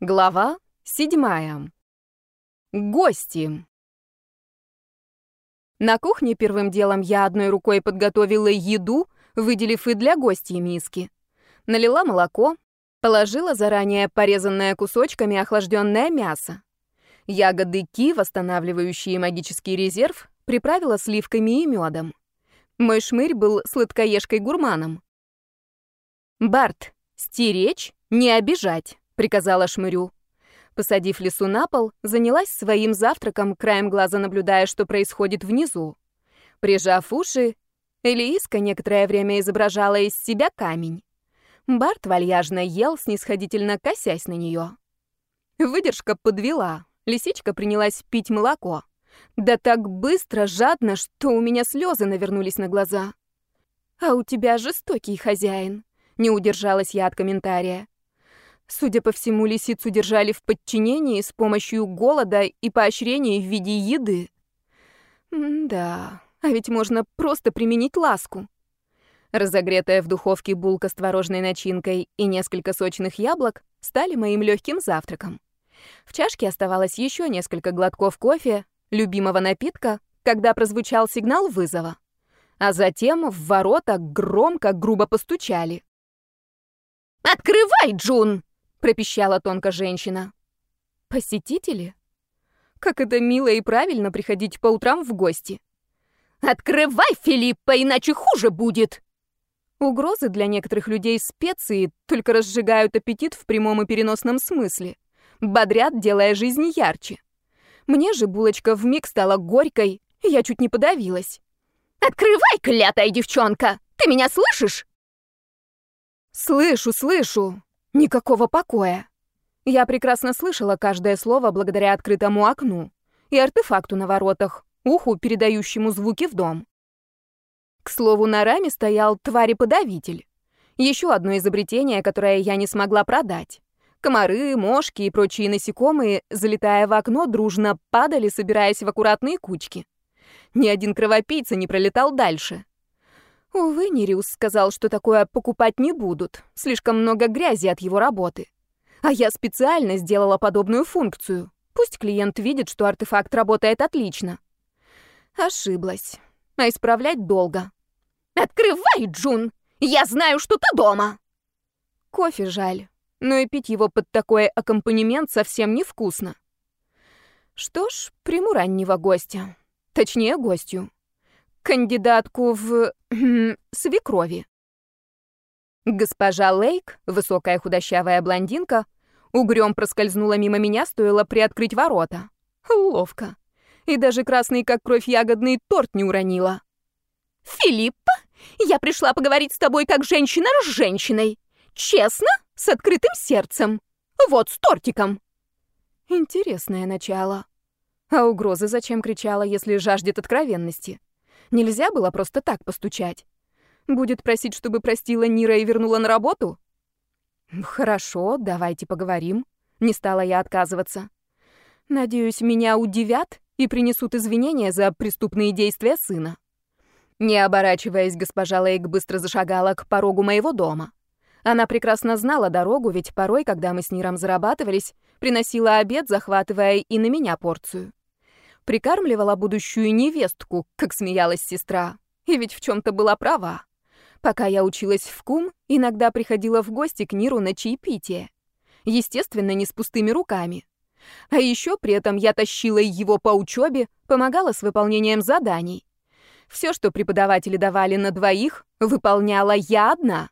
Глава седьмая. Гости. На кухне первым делом я одной рукой подготовила еду, выделив и для гостей миски. Налила молоко, положила заранее порезанное кусочками охлажденное мясо. Ягоды ки, восстанавливающие магический резерв, приправила сливками и медом. Мой шмырь был сладкоежкой-гурманом. «Барт, стеречь, не обижать», — приказала шмырю. Посадив лису на пол, занялась своим завтраком, краем глаза наблюдая, что происходит внизу. Прижав уши, Элииска некоторое время изображала из себя камень. Барт вальяжно ел, снисходительно косясь на нее. Выдержка подвела. Лисичка принялась пить молоко. Да так быстро, жадно, что у меня слезы навернулись на глаза. «А у тебя жестокий хозяин», — не удержалась я от комментария. Судя по всему, лисицу держали в подчинении с помощью голода и поощрения в виде еды. М да, а ведь можно просто применить ласку. Разогретая в духовке булка с творожной начинкой и несколько сочных яблок стали моим легким завтраком. В чашке оставалось еще несколько глотков кофе, любимого напитка, когда прозвучал сигнал вызова. А затем в ворота громко, грубо постучали. «Открывай, Джун!» — пропищала тонко женщина. «Посетители? Как это мило и правильно приходить по утрам в гости!» «Открывай, Филиппа, иначе хуже будет!» Угрозы для некоторых людей специи только разжигают аппетит в прямом и переносном смысле бодрят, делая жизнь ярче. Мне же булочка вмиг стала горькой, и я чуть не подавилась. «Открывай, клятая девчонка! Ты меня слышишь?» «Слышу, слышу. Никакого покоя». Я прекрасно слышала каждое слово благодаря открытому окну и артефакту на воротах, уху, передающему звуки в дом. К слову, на раме стоял тварь-подавитель. Еще одно изобретение, которое я не смогла продать. Комары, мошки и прочие насекомые, залетая в окно, дружно падали, собираясь в аккуратные кучки. Ни один кровопийца не пролетал дальше. Увы, Нериус сказал, что такое покупать не будут. Слишком много грязи от его работы. А я специально сделала подобную функцию. Пусть клиент видит, что артефакт работает отлично. Ошиблась. А исправлять долго. «Открывай, Джун! Я знаю, что ты дома!» Кофе жаль но и пить его под такой аккомпанемент совсем невкусно. Что ж, приму раннего гостя. Точнее, гостью. Кандидатку в... свекрови. Госпожа Лейк, высокая худощавая блондинка, угрём проскользнула мимо меня, стоило приоткрыть ворота. Ловко. И даже красный, как кровь, ягодный торт не уронила. «Филиппа, я пришла поговорить с тобой как женщина с женщиной. Честно?» С открытым сердцем. Вот, с тортиком. Интересное начало. А угрозы зачем кричала, если жаждет откровенности? Нельзя было просто так постучать. Будет просить, чтобы простила Нира и вернула на работу? Хорошо, давайте поговорим. Не стала я отказываться. Надеюсь, меня удивят и принесут извинения за преступные действия сына. Не оборачиваясь, госпожа Лейк быстро зашагала к порогу моего дома. Она прекрасно знала дорогу, ведь порой, когда мы с Ниром зарабатывались, приносила обед, захватывая и на меня порцию. Прикармливала будущую невестку, как смеялась сестра. И ведь в чем-то была права. Пока я училась в КУМ, иногда приходила в гости к Ниру на чаепитие. Естественно, не с пустыми руками. А еще при этом я тащила его по учебе, помогала с выполнением заданий. Все, что преподаватели давали на двоих, выполняла я одна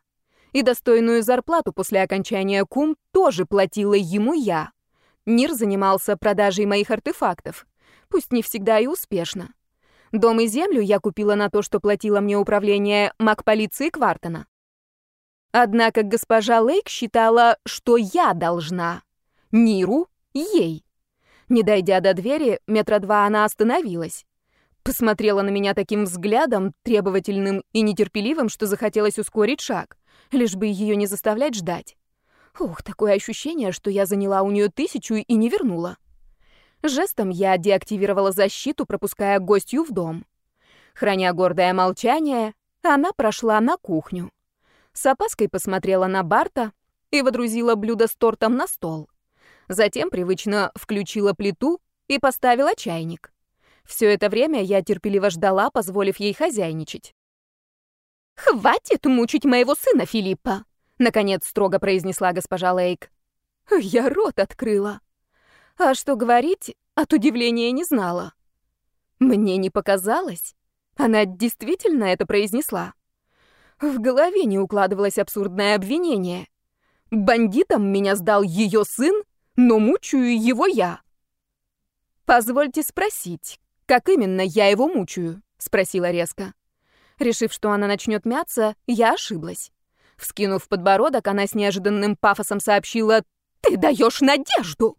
и достойную зарплату после окончания кум тоже платила ему я. Нир занимался продажей моих артефактов, пусть не всегда и успешно. Дом и землю я купила на то, что платило мне управление маг-полиции Квартона. Однако госпожа Лейк считала, что я должна. Ниру — ей. Не дойдя до двери, метра два она остановилась. Посмотрела на меня таким взглядом, требовательным и нетерпеливым, что захотелось ускорить шаг лишь бы ее не заставлять ждать. Ух, такое ощущение, что я заняла у нее тысячу и не вернула. Жестом я деактивировала защиту, пропуская гостью в дом. Храня гордое молчание, она прошла на кухню. С опаской посмотрела на Барта и водрузила блюдо с тортом на стол. Затем привычно включила плиту и поставила чайник. Все это время я терпеливо ждала, позволив ей хозяйничать. «Хватит мучить моего сына, Филиппа!» — наконец строго произнесла госпожа Лейк. Я рот открыла. А что говорить, от удивления не знала. Мне не показалось. Она действительно это произнесла. В голове не укладывалось абсурдное обвинение. Бандитом меня сдал ее сын, но мучаю его я. «Позвольте спросить, как именно я его мучаю?» — спросила резко. Решив, что она начнет мяться, я ошиблась. Вскинув подбородок, она с неожиданным пафосом сообщила «Ты даешь надежду!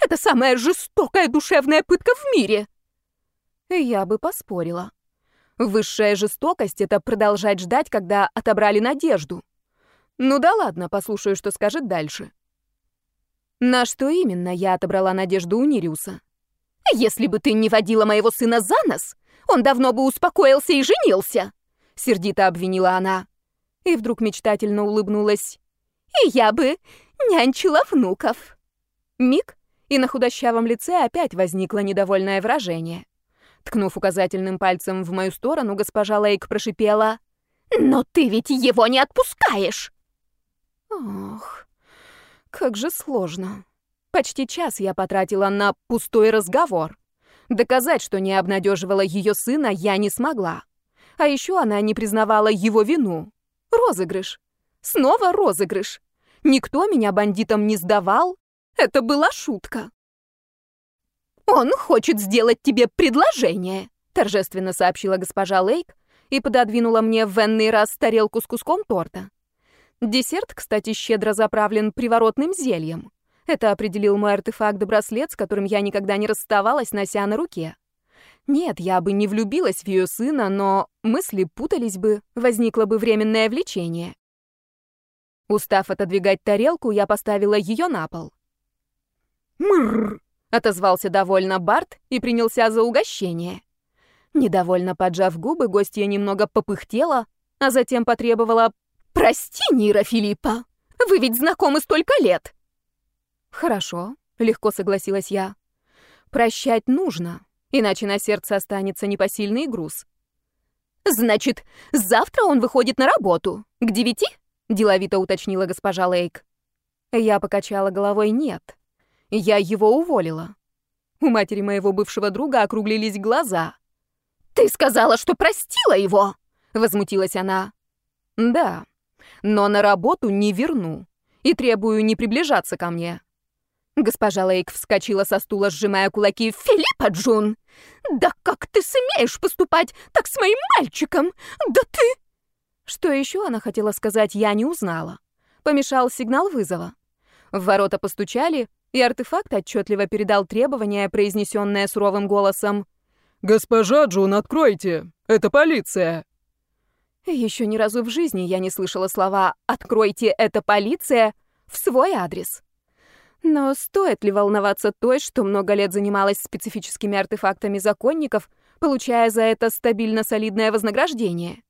Это самая жестокая душевная пытка в мире!» Я бы поспорила. Высшая жестокость — это продолжать ждать, когда отобрали надежду. Ну да ладно, послушаю, что скажет дальше. На что именно я отобрала надежду у Нириуса? «Если бы ты не водила моего сына за нос, он давно бы успокоился и женился!» Сердито обвинила она. И вдруг мечтательно улыбнулась. «И я бы нянчила внуков!» Миг, и на худощавом лице опять возникло недовольное выражение. Ткнув указательным пальцем в мою сторону, госпожа Лейк прошипела. «Но ты ведь его не отпускаешь!» Ох, как же сложно. Почти час я потратила на пустой разговор. Доказать, что не обнадеживала ее сына, я не смогла. А еще она не признавала его вину. Розыгрыш. Снова розыгрыш. Никто меня бандитам не сдавал. Это была шутка. «Он хочет сделать тебе предложение», — торжественно сообщила госпожа Лейк и пододвинула мне в энный раз тарелку с куском торта. Десерт, кстати, щедро заправлен приворотным зельем. Это определил мой артефакт-браслет, с которым я никогда не расставалась, нося на руке. Нет, я бы не влюбилась в ее сына, но мысли путались бы, возникло бы временное влечение. Устав отодвигать тарелку, я поставила ее на пол. «Мрррр!» — отозвался довольно Барт и принялся за угощение. Недовольно поджав губы, гостья немного попыхтела, а затем потребовала «Прости, Нира Филиппа, вы ведь знакомы столько лет!» «Хорошо», — легко согласилась я. «Прощать нужно, иначе на сердце останется непосильный груз». «Значит, завтра он выходит на работу. К девяти?» — деловито уточнила госпожа Лейк. Я покачала головой «нет». Я его уволила. У матери моего бывшего друга округлились глаза. «Ты сказала, что простила его!» — возмутилась она. «Да, но на работу не верну и требую не приближаться ко мне». Госпожа Лейк вскочила со стула, сжимая кулаки. «Филиппа Джун! Да как ты смеешь поступать так с моим мальчиком? Да ты...» Что еще она хотела сказать, я не узнала. Помешал сигнал вызова. В ворота постучали, и артефакт отчетливо передал требования, произнесенное суровым голосом. «Госпожа Джун, откройте! Это полиция!» Еще ни разу в жизни я не слышала слова «откройте, это полиция» в свой адрес. Но стоит ли волноваться той, что много лет занималась специфическими артефактами законников, получая за это стабильно солидное вознаграждение?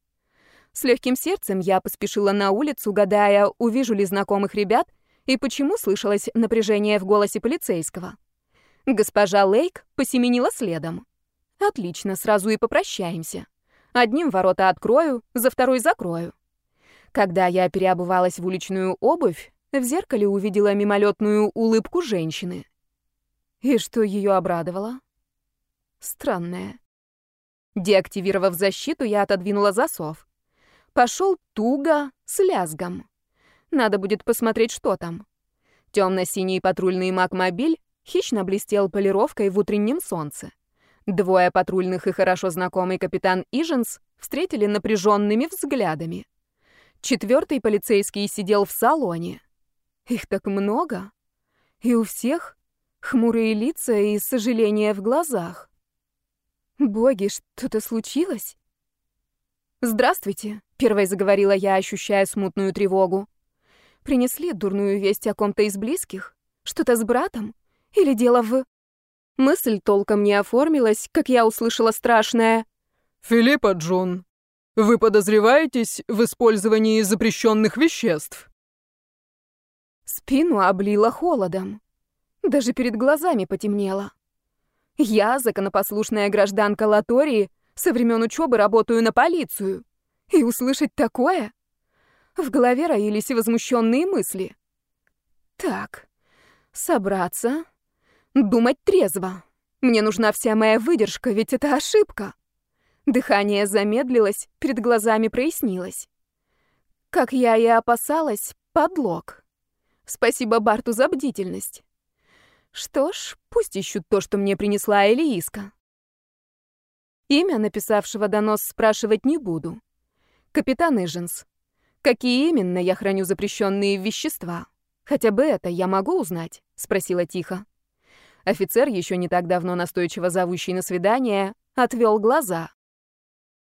С легким сердцем я поспешила на улицу, гадая, увижу ли знакомых ребят и почему слышалось напряжение в голосе полицейского. Госпожа Лейк посеменила следом. Отлично, сразу и попрощаемся. Одним ворота открою, за второй закрою. Когда я переобувалась в уличную обувь, в зеркале увидела мимолетную улыбку женщины. И что ее обрадовало? Странное. Деактивировав защиту, я отодвинула засов. Пошел туго, с лязгом. Надо будет посмотреть, что там. Темно-синий патрульный Макмобиль хищно блестел полировкой в утреннем солнце. Двое патрульных и хорошо знакомый капитан Иженс встретили напряженными взглядами. Четвертый полицейский сидел в салоне. Их так много. И у всех хмурые лица и сожаление в глазах. Боги, что-то случилось? «Здравствуйте», — первой заговорила я, ощущая смутную тревогу. «Принесли дурную весть о ком-то из близких? Что-то с братом? Или дело в...» Мысль толком не оформилась, как я услышала страшное. «Филиппа Джон, вы подозреваетесь в использовании запрещенных веществ?» Спину облило холодом. Даже перед глазами потемнело. Я, законопослушная гражданка Латории, со времен учебы работаю на полицию. И услышать такое? В голове роились возмущенные мысли. Так, собраться, думать трезво. Мне нужна вся моя выдержка, ведь это ошибка. Дыхание замедлилось, перед глазами прояснилось. Как я и опасалась, подлог. Спасибо Барту за бдительность. Что ж, пусть ищут то, что мне принесла Элииска. Имя написавшего донос спрашивать не буду. Капитан Иженс. Какие именно я храню запрещенные вещества? Хотя бы это я могу узнать? Спросила тихо. Офицер, еще не так давно настойчиво зовущий на свидание, отвел глаза.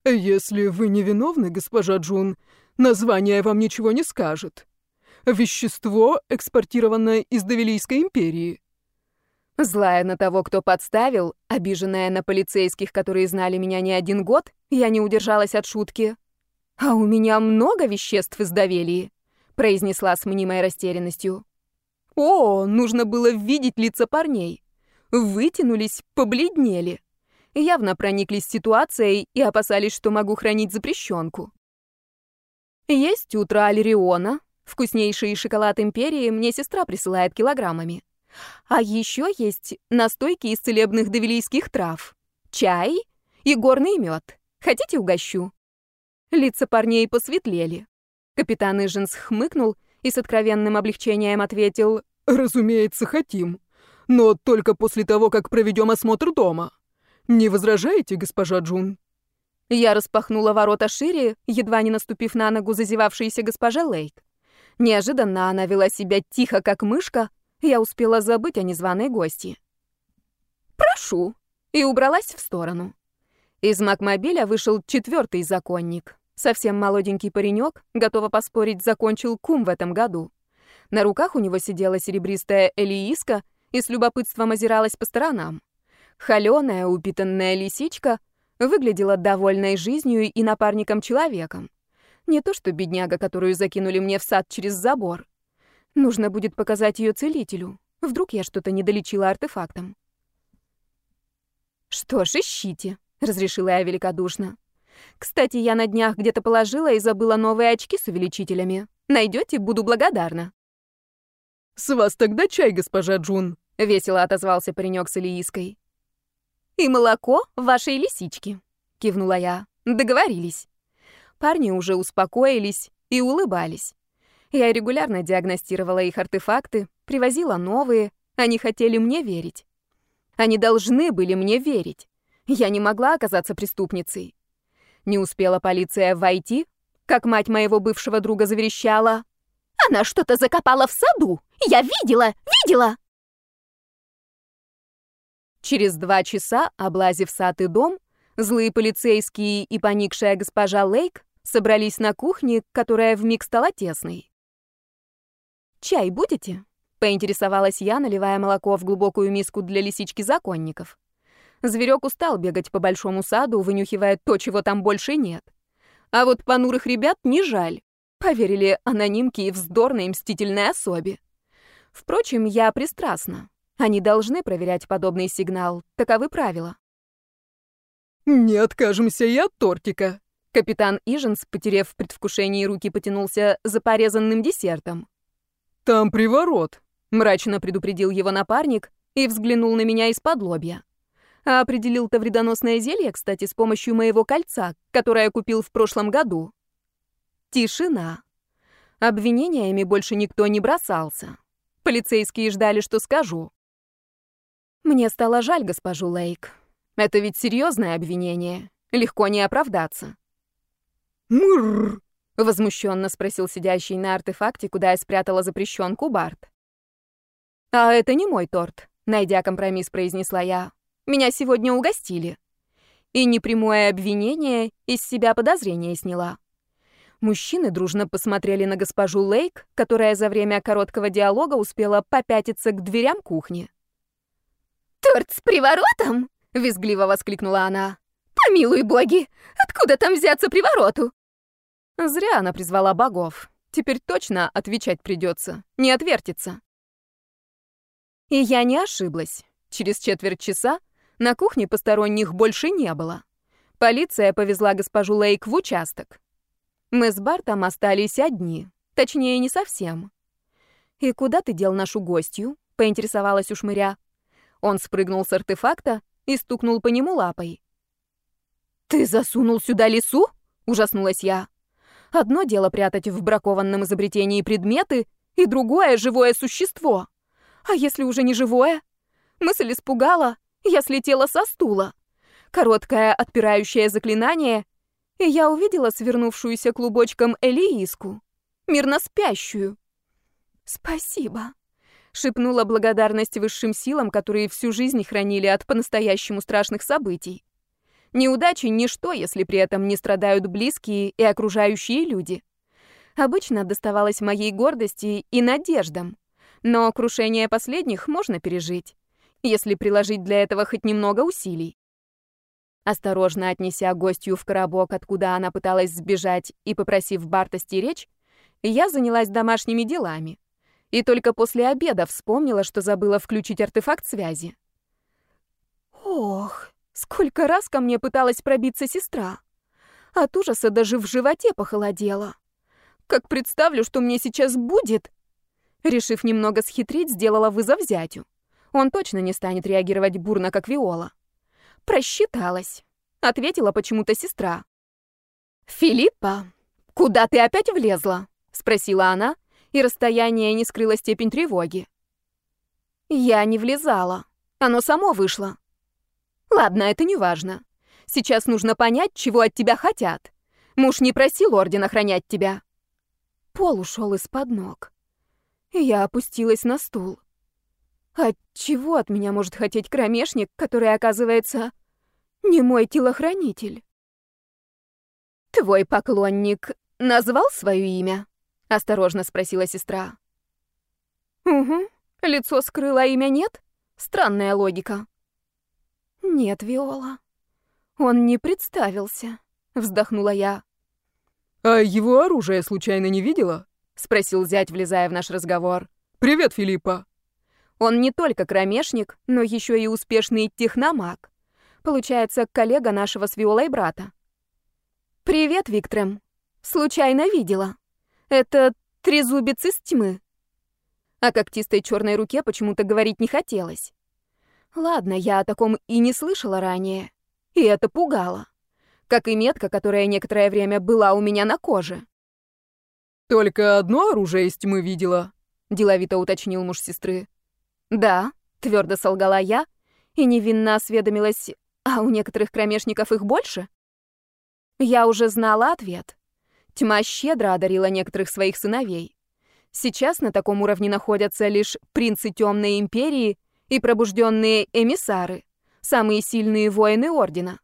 «Если вы невиновны, госпожа Джун, название вам ничего не скажет. Вещество, экспортированное из Давилийской империи. Злая на того, кто подставил, обиженная на полицейских, которые знали меня не один год, я не удержалась от шутки. «А у меня много веществ из Давелии», — произнесла с мнимой растерянностью. «О, нужно было видеть лица парней. Вытянулись, побледнели. Явно прониклись ситуацией и опасались, что могу хранить запрещенку. Есть утро Алериона. Вкуснейший шоколад Империи мне сестра присылает килограммами. А еще есть настойки из целебных давилийских трав, чай и горный мед. Хотите, угощу?» Лица парней посветлели. Капитан Иженс хмыкнул и с откровенным облегчением ответил «Разумеется, хотим. Но только после того, как проведем осмотр дома. Не возражаете, госпожа Джун?» Я распахнула ворота шире, едва не наступив на ногу зазевавшейся госпожа Лейк. Неожиданно она вела себя тихо, как мышка, я успела забыть о незваной гости. «Прошу!» и убралась в сторону. Из Макмобиля вышел четвертый законник. Совсем молоденький паренек, готова поспорить, закончил кум в этом году. На руках у него сидела серебристая элииска и с любопытством озиралась по сторонам. Холёная, упитанная лисичка выглядела довольной жизнью и напарником-человеком. Не то что бедняга, которую закинули мне в сад через забор. Нужно будет показать ее целителю. Вдруг я что-то не долечила артефактом. «Что ж, ищите», — разрешила я великодушно. «Кстати, я на днях где-то положила и забыла новые очки с увеличителями. Найдете, буду благодарна». «С вас тогда чай, госпожа Джун», — весело отозвался паренек с Илииской. «И молоко вашей лисички», — кивнула я. «Договорились». Парни уже успокоились и улыбались. Я регулярно диагностировала их артефакты, привозила новые, они хотели мне верить. Они должны были мне верить. Я не могла оказаться преступницей. Не успела полиция войти, как мать моего бывшего друга заверещала. «Она что-то закопала в саду! Я видела! Видела!» Через два часа, облазив сад и дом, злые полицейские и поникшая госпожа Лейк собрались на кухне, которая вмиг стала тесной. «Чай будете?» — поинтересовалась я, наливая молоко в глубокую миску для лисички законников. Зверек устал бегать по большому саду, вынюхивая то, чего там больше нет. А вот понурых ребят не жаль. Поверили анонимки и вздорной мстительной особе. Впрочем, я пристрастна. Они должны проверять подобный сигнал. Таковы правила. «Не откажемся и от тортика». Капитан Иженс, потеряв в предвкушении руки, потянулся за порезанным десертом. «Там приворот», — мрачно предупредил его напарник и взглянул на меня из-под лобья. А определил-то вредоносное зелье, кстати, с помощью моего кольца, которое купил в прошлом году. Тишина. Обвинениями больше никто не бросался. Полицейские ждали, что скажу. Мне стало жаль госпожу Лейк. Это ведь серьезное обвинение. Легко не оправдаться. «Мрррр!» Возмущенно спросил сидящий на артефакте, куда я спрятала запрещенку Барт. «А это не мой торт», — найдя компромисс, произнесла я. «Меня сегодня угостили». И непрямое обвинение из себя подозрение сняла. Мужчины дружно посмотрели на госпожу Лейк, которая за время короткого диалога успела попятиться к дверям кухни. «Торт с приворотом?» — визгливо воскликнула она. «Помилуй боги! Откуда там взяться привороту? Зря она призвала богов. Теперь точно отвечать придется, не отвертится. И я не ошиблась. Через четверть часа на кухне посторонних больше не было. Полиция повезла госпожу Лейк в участок. Мы с Бартом остались одни. Точнее, не совсем. «И куда ты дел нашу гостью?» — поинтересовалась у шмыря. Он спрыгнул с артефакта и стукнул по нему лапой. «Ты засунул сюда лису?» — ужаснулась я. «Одно дело прятать в бракованном изобретении предметы, и другое — живое существо. А если уже не живое? Мысль испугала, я слетела со стула. Короткое отпирающее заклинание, и я увидела свернувшуюся клубочком Элииску, мирно спящую. «Спасибо», — шепнула благодарность высшим силам, которые всю жизнь хранили от по-настоящему страшных событий. Неудачи — ничто, если при этом не страдают близкие и окружающие люди. Обычно доставалось моей гордости и надеждам, но крушение последних можно пережить, если приложить для этого хоть немного усилий. Осторожно отнеся гостью в коробок, откуда она пыталась сбежать, и попросив Барта стеречь, я занялась домашними делами и только после обеда вспомнила, что забыла включить артефакт связи. Ох, сколько раз ко мне пыталась пробиться сестра. От ужаса даже в животе похолодело. Как представлю, что мне сейчас будет. Решив немного схитрить, сделала вызов зятю. Он точно не станет реагировать бурно, как Виола. Просчиталась. Ответила почему-то сестра. «Филиппа, куда ты опять влезла?» — спросила она, и расстояние не скрыло степень тревоги. Я не влезала. Оно само вышло. Ладно, это не важно. Сейчас нужно понять, чего от тебя хотят. Муж не просил орден охранять тебя. Пол ушел из-под ног. Я опустилась на стул. От чего от меня может хотеть кромешник, который, оказывается, не мой телохранитель? Твой поклонник назвал свое имя? — осторожно спросила сестра. «Угу. Лицо скрыло, имя нет? Странная логика». «Нет, Виола. Он не представился», — вздохнула я. «А его оружие случайно не видела?» — спросил зять, влезая в наш разговор. «Привет, Филиппа». Он не только кромешник, но еще и успешный техномаг. Получается, коллега нашего с Виолой брата. «Привет, Виктрем. Случайно видела». Это трезубец из тьмы. О когтистой черной руке почему-то говорить не хотелось. Ладно, я о таком и не слышала ранее. И это пугало. Как и метка, которая некоторое время была у меня на коже. «Только одно оружие из тьмы видела?» — деловито уточнил муж сестры. «Да», — твердо солгала я и невинно осведомилась, а у некоторых кромешников их больше? Я уже знала ответ. Тьма щедро одарила некоторых своих сыновей. Сейчас на таком уровне находятся лишь принцы Темной Империи и пробужденные эмиссары, самые сильные воины Ордена.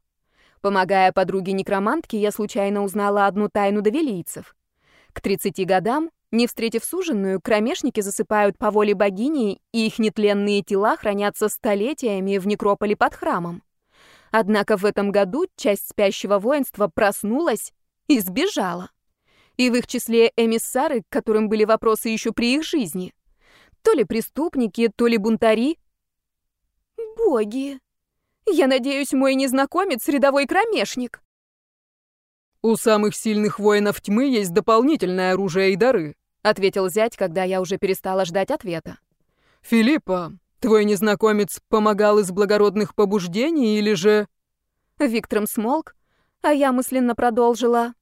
Помогая подруге-некромантке, я случайно узнала одну тайну довелийцев. К 30 годам, не встретив суженную, кромешники засыпают по воле богини, и их нетленные тела хранятся столетиями в некрополе под храмом. Однако в этом году часть спящего воинства проснулась и сбежала и в их числе эмиссары, к которым были вопросы еще при их жизни. То ли преступники, то ли бунтари. Боги! Я надеюсь, мой незнакомец — рядовой кромешник. «У самых сильных воинов тьмы есть дополнительное оружие и дары», — ответил зять, когда я уже перестала ждать ответа. «Филиппа, твой незнакомец помогал из благородных побуждений или же...» Виктором смолк, а я мысленно продолжила.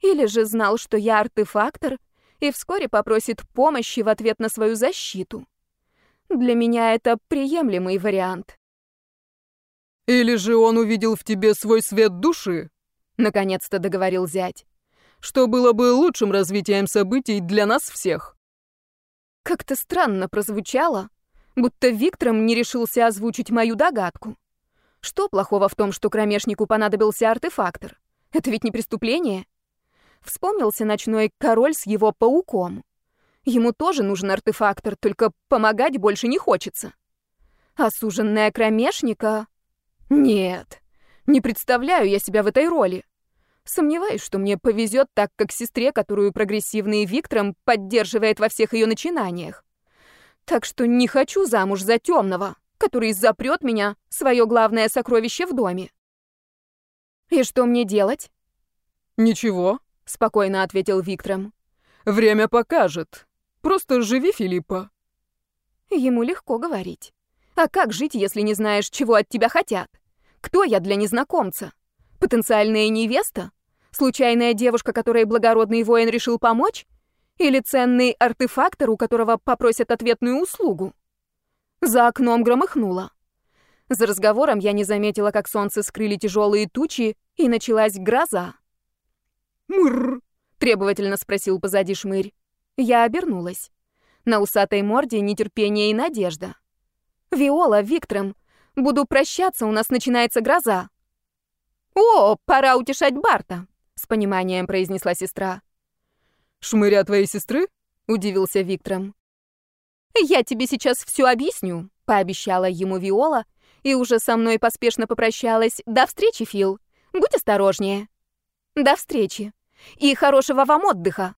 Или же знал, что я артефактор, и вскоре попросит помощи в ответ на свою защиту. Для меня это приемлемый вариант. «Или же он увидел в тебе свой свет души?» — наконец-то договорил зять. «Что было бы лучшим развитием событий для нас всех?» Как-то странно прозвучало, будто Виктором не решился озвучить мою догадку. Что плохого в том, что кромешнику понадобился артефактор? Это ведь не преступление. Вспомнился ночной король с его пауком. Ему тоже нужен артефактор, только помогать больше не хочется. Осуженная кромешника? Нет, не представляю я себя в этой роли. Сомневаюсь, что мне повезет так, как сестре, которую прогрессивный Виктором поддерживает во всех ее начинаниях. Так что не хочу замуж за темного, который запрет меня, свое главное сокровище в доме. И что мне делать? Ничего, спокойно ответил Виктором. Время покажет. Просто живи, Филиппа. Ему легко говорить. А как жить, если не знаешь, чего от тебя хотят? Кто я для незнакомца? Потенциальная невеста? Случайная девушка, которой благородный воин решил помочь? Или ценный артефактор, у которого попросят ответную услугу? За окном громыхнуло. За разговором я не заметила, как солнце скрыли тяжелые тучи, и началась гроза. «Мррр!» — требовательно спросил позади шмырь. Я обернулась. На усатой морде нетерпение и надежда. «Виола, Виктором, буду прощаться, у нас начинается гроза». «О, пора утешать Барта», — с пониманием произнесла сестра. «Шмыря твоей сестры?» — удивился Виктором. «Я тебе сейчас все объясню», — пообещала ему Виола, и уже со мной поспешно попрощалась. «До встречи, Фил. Будь осторожнее». «До встречи. И хорошего вам отдыха».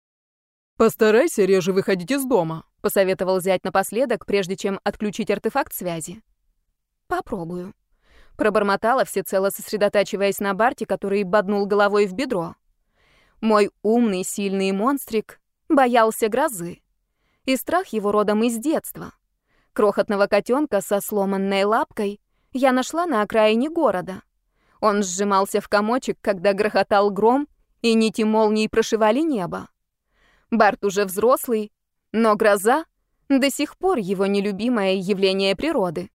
«Постарайся реже выходить из дома», — посоветовал зять напоследок, прежде чем отключить артефакт связи. «Попробую». Пробормотала, всецело сосредотачиваясь на Барте, который боднул головой в бедро. Мой умный, сильный монстрик боялся грозы. И страх его родом из детства. Крохотного котенка со сломанной лапкой я нашла на окраине города. Он сжимался в комочек, когда грохотал гром, и нити молний прошивали небо. Барт уже взрослый, но гроза — до сих пор его нелюбимое явление природы.